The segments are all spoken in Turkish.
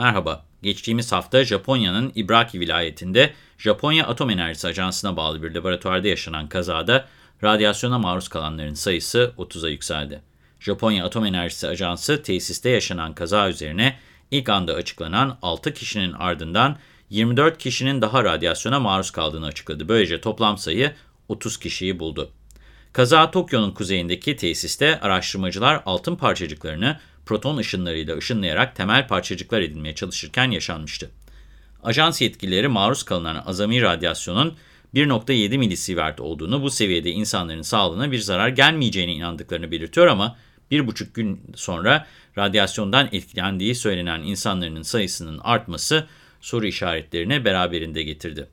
Merhaba, geçtiğimiz hafta Japonya'nın Ibaraki vilayetinde Japonya Atom Enerjisi Ajansı'na bağlı bir laboratuvarda yaşanan kazada radyasyona maruz kalanların sayısı 30'a yükseldi. Japonya Atom Enerjisi Ajansı tesiste yaşanan kaza üzerine ilk anda açıklanan 6 kişinin ardından 24 kişinin daha radyasyona maruz kaldığını açıkladı. Böylece toplam sayı 30 kişiyi buldu. Kaza Tokyo'nun kuzeyindeki tesiste araştırmacılar altın parçacıklarını proton ışınlarıyla ışınlayarak temel parçacıklar edinmeye çalışırken yaşanmıştı. Ajans yetkilileri maruz kalınan azami radyasyonun 1.7 milisievert olduğunu, bu seviyede insanların sağlığına bir zarar gelmeyeceğine inandıklarını belirtiyor ama bir buçuk gün sonra radyasyondan etkilendiği söylenen insanların sayısının artması soru işaretlerini beraberinde getirdi.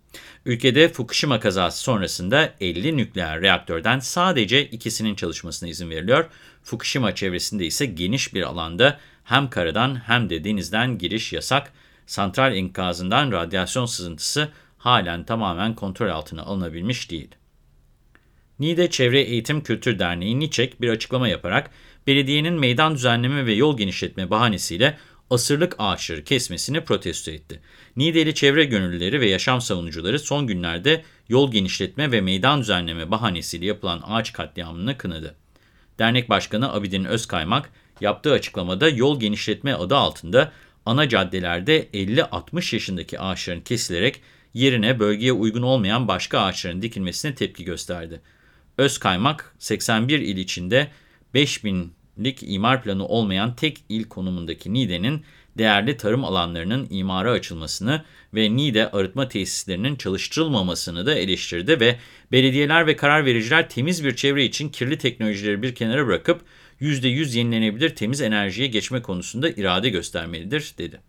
Ülkede Fukushima kazası sonrasında 50 nükleer reaktörden sadece ikisinin çalışmasına izin veriliyor. Fukushima çevresinde ise geniş bir alanda hem karadan hem de denizden giriş yasak. Santral enkazından radyasyon sızıntısı halen tamamen kontrol altına alınabilmiş değil. Niğde Çevre Eğitim Kültür Derneği NİÇEK bir açıklama yaparak belediyenin meydan düzenleme ve yol genişletme bahanesiyle asırlık ağaçları kesmesini protesto etti. Niğdeli çevre gönüllüleri ve yaşam savunucuları son günlerde yol genişletme ve meydan düzenleme bahanesiyle yapılan ağaç katliamını kınadı. Dernek Başkanı Abidin Özkaymak yaptığı açıklamada yol genişletme adı altında ana caddelerde 50-60 yaşındaki ağaçların kesilerek yerine bölgeye uygun olmayan başka ağaçların dikilmesine tepki gösterdi. Özkaymak 81 il içinde 5000'lik imar planı olmayan tek il konumundaki Niğde'nin değerli tarım alanlarının imara açılmasını ve Niğde arıtma tesislerinin çalıştırılmamasını da eleştirdi ve belediyeler ve karar vericiler temiz bir çevre için kirli teknolojileri bir kenara bırakıp %100 yenilenebilir temiz enerjiye geçme konusunda irade göstermelidir, dedi.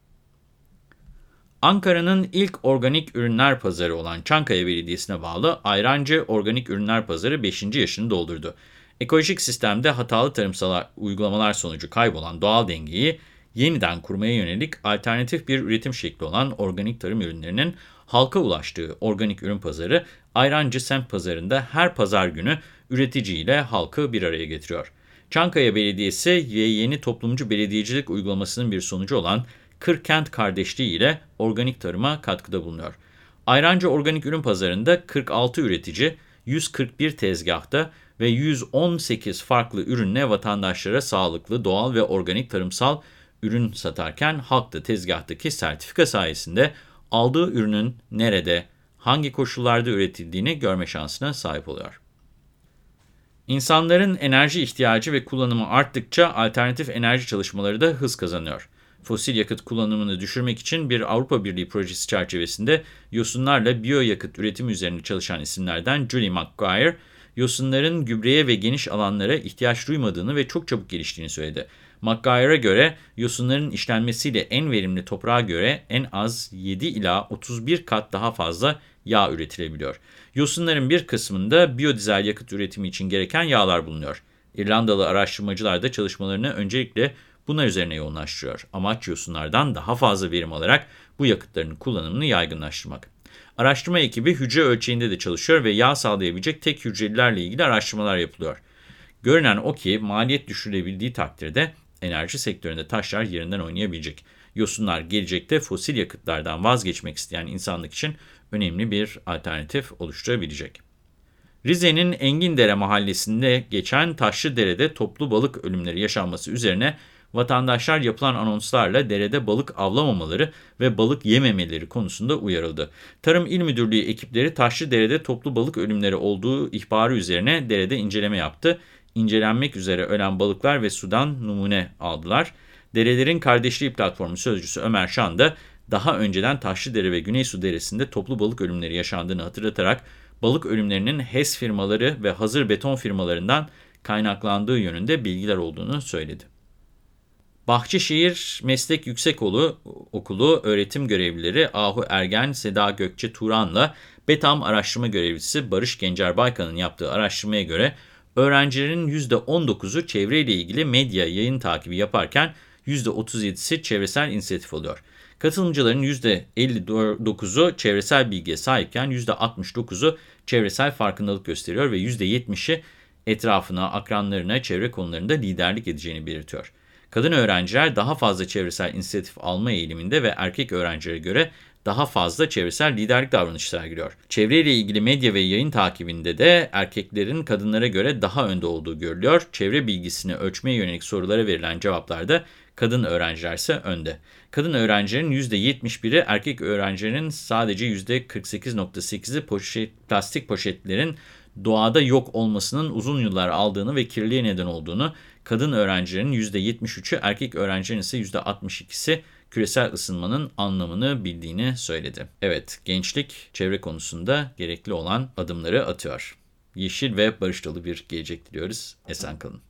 Ankara'nın ilk organik ürünler pazarı olan Çankaya Belediyesi'ne bağlı Ayrancı Organik Ürünler Pazarı 5. yaşını doldurdu. Ekolojik sistemde hatalı tarımsal uygulamalar sonucu kaybolan doğal dengeyi yeniden kurmaya yönelik alternatif bir üretim şekli olan organik tarım ürünlerinin halka ulaştığı organik ürün pazarı Ayrancı Semt Pazarı'nda her pazar günü üretici ile halkı bir araya getiriyor. Çankaya Belediyesi ve yeni toplumcu belediyecilik uygulamasının bir sonucu olan Kırkent kardeşliği ile organik tarıma katkıda bulunuyor. Ayrancı Organik Ürün Pazarı'nda 46 üretici, 141 tezgahta ve 118 farklı ürünle vatandaşlara sağlıklı, doğal ve organik tarımsal ürün satarken halk da tezgahtaki sertifika sayesinde aldığı ürünün nerede, hangi koşullarda üretildiğini görme şansına sahip oluyor. İnsanların enerji ihtiyacı ve kullanımı arttıkça alternatif enerji çalışmaları da hız kazanıyor. Fosil yakıt kullanımını düşürmek için bir Avrupa Birliği projesi çerçevesinde yosunlarla biyoyakıt üretimi üzerine çalışan isimlerden Julie McGuire, yosunların gübreye ve geniş alanlara ihtiyaç duymadığını ve çok çabuk geliştiğini söyledi. McGuire'a göre yosunların işlenmesiyle en verimli toprağa göre en az 7 ila 31 kat daha fazla yağ üretilebiliyor. Yosunların bir kısmında biyodizel yakıt üretimi için gereken yağlar bulunuyor. İrlandalı araştırmacılar da çalışmalarını öncelikle buna üzerine yoğunlaştırıyor. Amaç yosunlardan daha fazla verim alarak bu yakıtların kullanımını yaygınlaştırmak. Araştırma ekibi hücre ölçeğinde de çalışıyor ve yağ sağlayabilecek tek hücrelilerle ilgili araştırmalar yapılıyor. Görünen o ki maliyet düşürülebildiği takdirde enerji sektöründe taşlar yerinden oynayabilecek. Yosunlar gelecekte fosil yakıtlardan vazgeçmek isteyen insanlık için önemli bir alternatif oluşturabilecek. Rize'nin Engindere mahallesinde geçen Taşlıdere'de toplu balık ölümleri yaşanması üzerine vatandaşlar yapılan anonslarla derede balık avlamamaları ve balık yememeleri konusunda uyarıldı. Tarım İl Müdürlüğü ekipleri Taşlıdere'de toplu balık ölümleri olduğu ihbarı üzerine derede inceleme yaptı. İncelenmek üzere ölen balıklar ve sudan numune aldılar. Derelerin Kardeşliği Platformu Sözcüsü Ömer Şan da daha önceden Taşlıdere ve Güneysu Deresi'nde toplu balık ölümleri yaşandığını hatırlatarak balık ölümlerinin HES firmaları ve hazır beton firmalarından kaynaklandığı yönünde bilgiler olduğunu söyledi. Bahçeşehir Meslek Yüksekokulu Okulu öğretim görevlileri Ahu Ergen, Seda Gökçe Turan'la BETAM araştırma görevlisi Barış Gencer Baykan'ın yaptığı araştırmaya göre öğrencilerin %19'u çevreyle ilgili medya yayın takibi yaparken %37'si çevresel inisiyatif oluyor. Katılımcıların %59'u çevresel bilgiye sahipken %69'u çevresel farkındalık gösteriyor ve %70'i etrafına, akranlarına çevre konularında liderlik edeceğini belirtiyor. Kadın öğrenciler daha fazla çevresel inisiyatif alma eğiliminde ve erkek öğrencilere göre daha fazla çevresel liderlik davranışı sergiliyor. Çevreyle ilgili medya ve yayın takibinde de erkeklerin kadınlara göre daha önde olduğu görülüyor. Çevre bilgisini ölçmeye yönelik sorulara verilen cevaplarda kadın öğrenciler ise önde. Kadın öğrencilerin %71'i, erkek öğrencilerin sadece %48.8'i poşet, plastik poşetlerin doğada yok olmasının uzun yıllar aldığını ve kirliliğe neden olduğunu, kadın öğrencilerin %73'ü, erkek öğrencilerin ise %62'si küresel ısınmanın anlamını bildiğini söyledi. Evet, gençlik çevre konusunda gerekli olan adımları atıyor. Yeşil ve barış dolu bir gelecek diliyoruz. Esen kalın.